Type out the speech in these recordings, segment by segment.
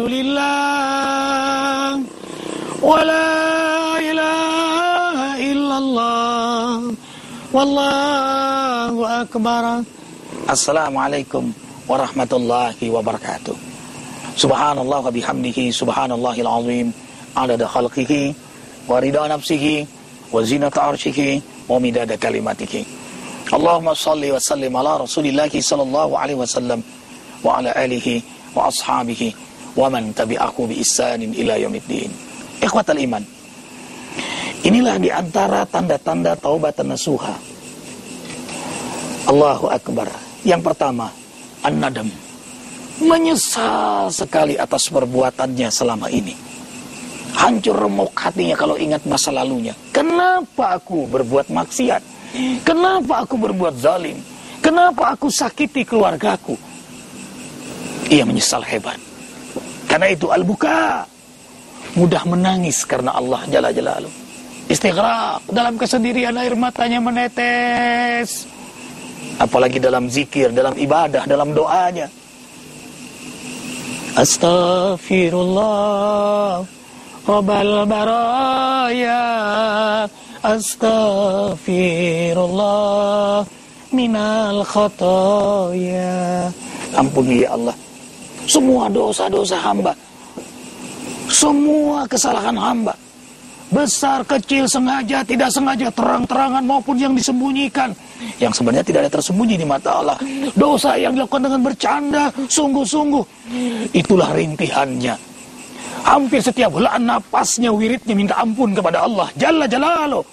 لله ولا إله إلا الله. والله أكبر. السلام عليكم ورحمة الله وبركاته. سبحان الله وبحمده سبحان الله العظيم عدد خلقه ورضا نفسه وزينة عرشه ومداد كلماته. اللهم صل وسلم على رسول الله صلى الله عليه وسلم وعلى آله wa ashabihi wa man tabi'ahu bi isanin ila yaumiddin. Ikhwatal iman. Inilah di antara tanda-tanda taubat nasuha. Allahu akbar. Yang pertama, an-nadam. Menyesal sekali atas perbuatannya selama ini. Hancur remuk hatinya kalau ingat masa lalunya. Kenapa aku berbuat maksiat? Kenapa aku berbuat zalim? Kenapa aku sakiti keluargaku? Ia menyesal hebat. Karena itu al-buka. Mudah menangis karena Allah Jalla Jalalu. Istighraq. Dalam kesendirian air matanya menetes. Apalagi dalam zikir, dalam ibadah, dalam doanya. Astaghfirullah. Rabbal baraya. Astaghfirullah minal khotoya. Ampuni ya Allah. Semua dosa-dosa hamba. Semua kesalahan hamba. Besar, kecil, sengaja, tidak sengaja, terang-terangan maupun yang disembunyikan. Yang sebenarnya tidak ada tersembunyi di mata Allah. Dosa yang dilakukan dengan bercanda, sungguh-sungguh. Itulah rintihannya. Hampir setiap helaan napasnya, wiridnya minta ampun kepada Allah. Jalla Jalaluh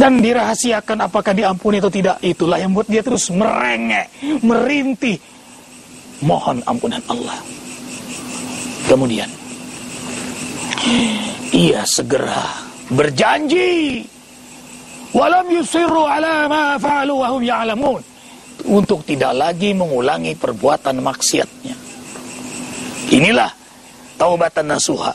dan dirahasiakan apakah diampuni atau tidak itulah yang buat dia terus merengek merintih mohon ampunan Allah kemudian ia segera berjanji walam yusiru ala ma fa'alu wa hum ya'lamun untuk tidak lagi mengulangi perbuatan maksiatnya inilah taubatan nasuha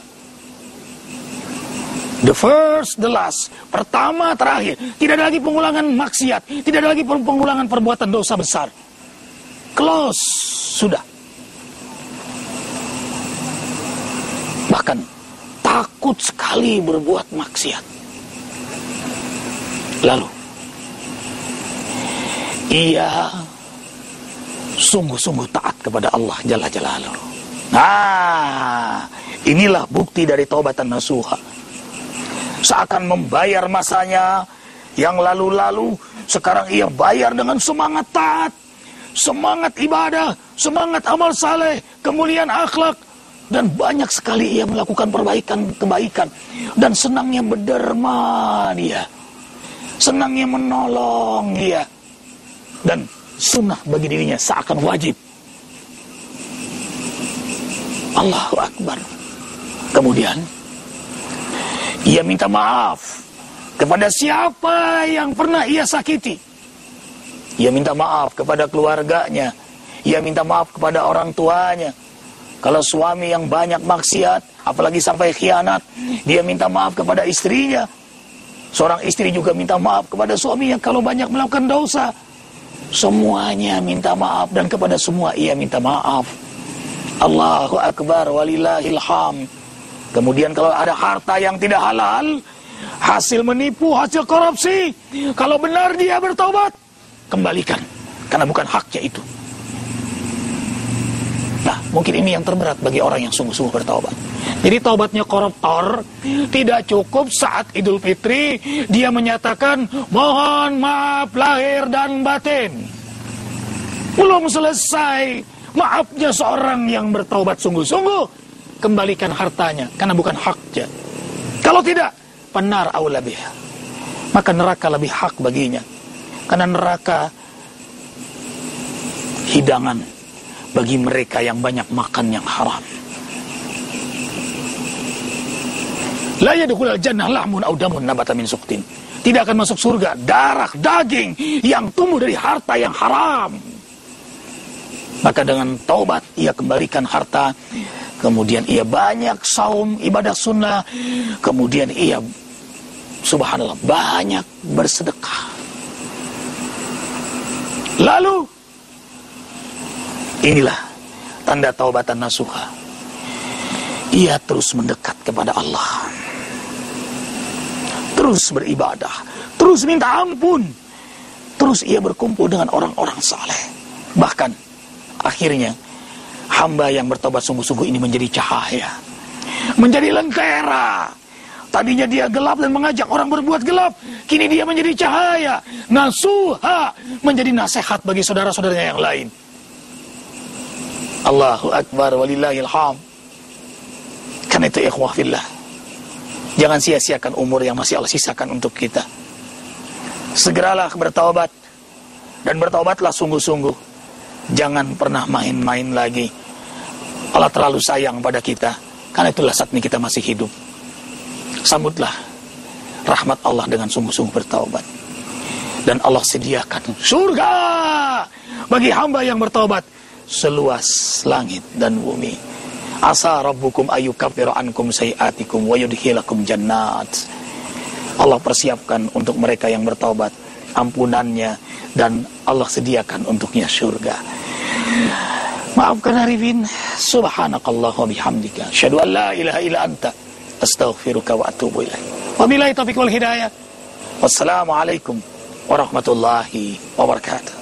The first, the last. Pertama, terakhir. Tidak ada lagi pengulangan maksiat. Tidak ada lagi pengulangan perbuatan dosa besar. Close. Sudah. Bahkan takut sekali berbuat maksiat. Lalu, ia sungguh-sungguh taat kepada Allah Jalla Jalaluhu. Nah, inilah bukti dari taubatan nasuha seakan membayar masanya yang lalu-lalu sekarang ia bayar dengan semangat taat semangat ibadah semangat amal saleh kemuliaan akhlak. Dan banyak sekali ia melakukan perbaikan kebaikan. Dan senangnya berderma dia. Senangnya menolong dia. Dan sunnah bagi dirinya seakan wajib. Allahu Akbar. Kemudian ia minta maaf kepada siapa yang pernah ia sakiti. Ia minta maaf kepada keluarganya. Ia minta maaf kepada orang tuanya. Kalau suami yang banyak maksiat, apalagi sampai khianat, dia minta maaf kepada istrinya. Seorang istri juga minta maaf kepada suami yang kalau banyak melakukan dosa. Semuanya minta maaf dan kepada semua ia minta maaf. Allahu Akbar walillahil hamd. Kemudian kalau ada harta yang tidak halal, hasil menipu, hasil korupsi, kalau benar dia bertobat, kembalikan. Karena bukan haknya itu. Nah, mungkin ini yang terberat bagi orang yang sungguh-sungguh bertobat. Jadi taubatnya koruptor tidak cukup saat Idul Fitri dia menyatakan mohon maaf lahir dan batin. Belum selesai maafnya seorang yang bertaubat sungguh-sungguh kembalikan hartanya karena bukan haknya. Kalau tidak, benar aula biha. Maka neraka lebih hak baginya. Karena neraka hidangan bagi mereka yang banyak makan yang haram. La yadkhulul jannah lahmun aw damun nabata min. Tidak akan masuk surga darah, daging yang tumbuh dari harta yang haram. Maka dengan taubat ia kembalikan harta kemudian ia banyak saum ibadah sunnah, kemudian ia subhanallah banyak bersedekah. Lalu inilah tanda taubatan nasuha. Ia terus mendekat kepada Allah. Terus beribadah, terus minta ampun. Terus ia berkumpul dengan orang-orang saleh. Bahkan akhirnya hamba yang bertobat sungguh-sungguh ini menjadi cahaya. Menjadi lentera. Tadinya dia gelap dan mengajak orang berbuat gelap. Kini dia menjadi cahaya. Nasuha menjadi nasihat bagi saudara-saudaranya yang lain. Allahu Akbar walillahil ham. Karena itu ikhwah fillah. Jangan sia-siakan umur yang masih Allah sisakan untuk kita. Segeralah bertaubat. Dan bertaubatlah sungguh-sungguh. Jangan pernah main-main lagi. Allah terlalu sayang pada kita. Karena itulah saat ini kita masih hidup. Sambutlah rahmat Allah dengan sungguh-sungguh bertaubat. Dan Allah sediakan surga bagi hamba yang bertaubat seluas langit dan bumi. Asa rabbukum ayukaffiru ankum sayiatikum wa yudkhilakum jannat. Allah persiapkan untuk mereka yang bertaubat ampunannya dan Allah sediakan untuknya surga. Maafkan Arifin. Subhanakallah wa bihamdika. Asyhadu an la ilaha illa anta. Astaghfiruka wa atubu ilaih. Wabillahi taufiq wal hidayah. Wassalamualaikum warahmatullahi wabarakatuh.